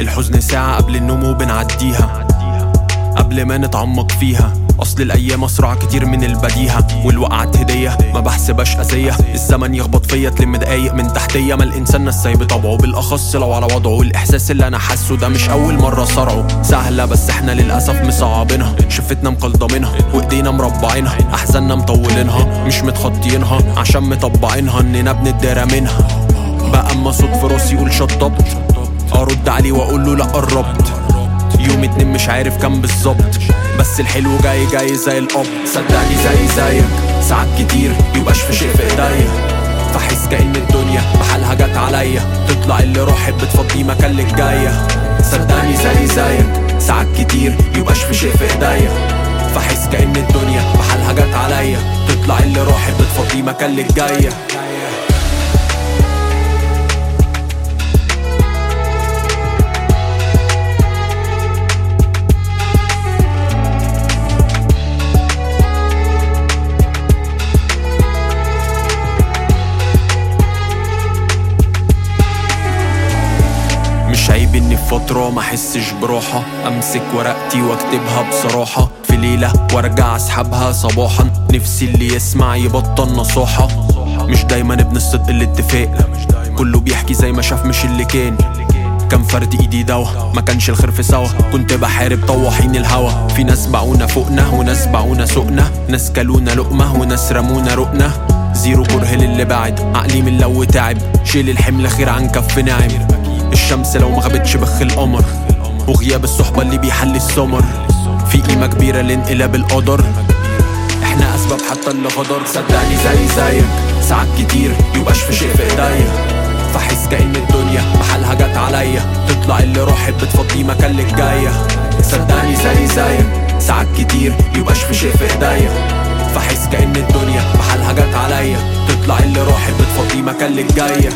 الحزن ساعة قبل النوم وبنعديها. قبل ما نتعمق فيها. أصل الأيام أسرع كتير من البديهة. والوقعات هدية ما بحسبهاش أذية. الزمن يخبط فيا تلم دقايق من تحتية. ما الإنسان نساي بطبعه. بالأخص لو على وضعه. الإحساس اللي أنا حاسه ده مش أول مرة صرعه. سهلة بس إحنا للأسف مصعبينها. شفتنا مقلضمينها وإيدينا مربعينها. أحزاننا مطولينها. مش متخطيينها. عشان مطبعينها. إننا بنتدارى منها. بقى أما صوت في راسي يقول شطبت. ارد عليه واقول له لا قربت. يوم اتنين مش عارف كام بالظبط. بس الحلو جاي جاي زي القبض صدقني زي زيك. ساعات كتير يبقاش في شيء في ايديا. فحس كأن الدنيا بحالها جت عليا. تطلع اللي روحي بتفضي مكان للجاية صدقني زي زيك. ساعات كتير يبقاش في شيء في ايديا. فحس كأن الدنيا بحالها جت عليا. تطلع اللي روحي بتفضي مكان للجاية إني في فترة ما أحسش براحة أمسك ورقتي وأكتبها بصراحة. في ليلة وأرجع أسحبها صباحا. نفسي اللي يسمع يبطل نصاحة مش دايما ابن الصدق الاتفاق. كله بيحكي زي ما شاف مش اللي كان. كان فرد إيدي دوا ما كانش الخير في سوا. كنت بحارب طواحين الهوا. في ناس باعونا فوقنا وناس باعونا سوقنا. ناس كلونا لقمة وناس رمونا رقنا زيرو كره للي بعد عقلي من لو تعب. شيل الحمل خير عن كف ناعم. الشمس لو ما غابتش بخ القمر. وغياب الصحبة اللي بيحلي السمر. في قيمة كبيرة لانقلاب القدر. إحنا أسباب حتى اللي غدر. صدقني زي زيك. ساعات كتير يبقاش في شيء في إيديا. فحس كأن الدنيا. بحالها جت عليا. تطلع اللي روحي بتفضي مكان للجاية صدقني زي زيك. ساعات كتير يبقاش في شيء في إيديا. فحس كأن الدنيا. بحالها جت عليا. تطلع اللي روحي بتفضي مكان للجاية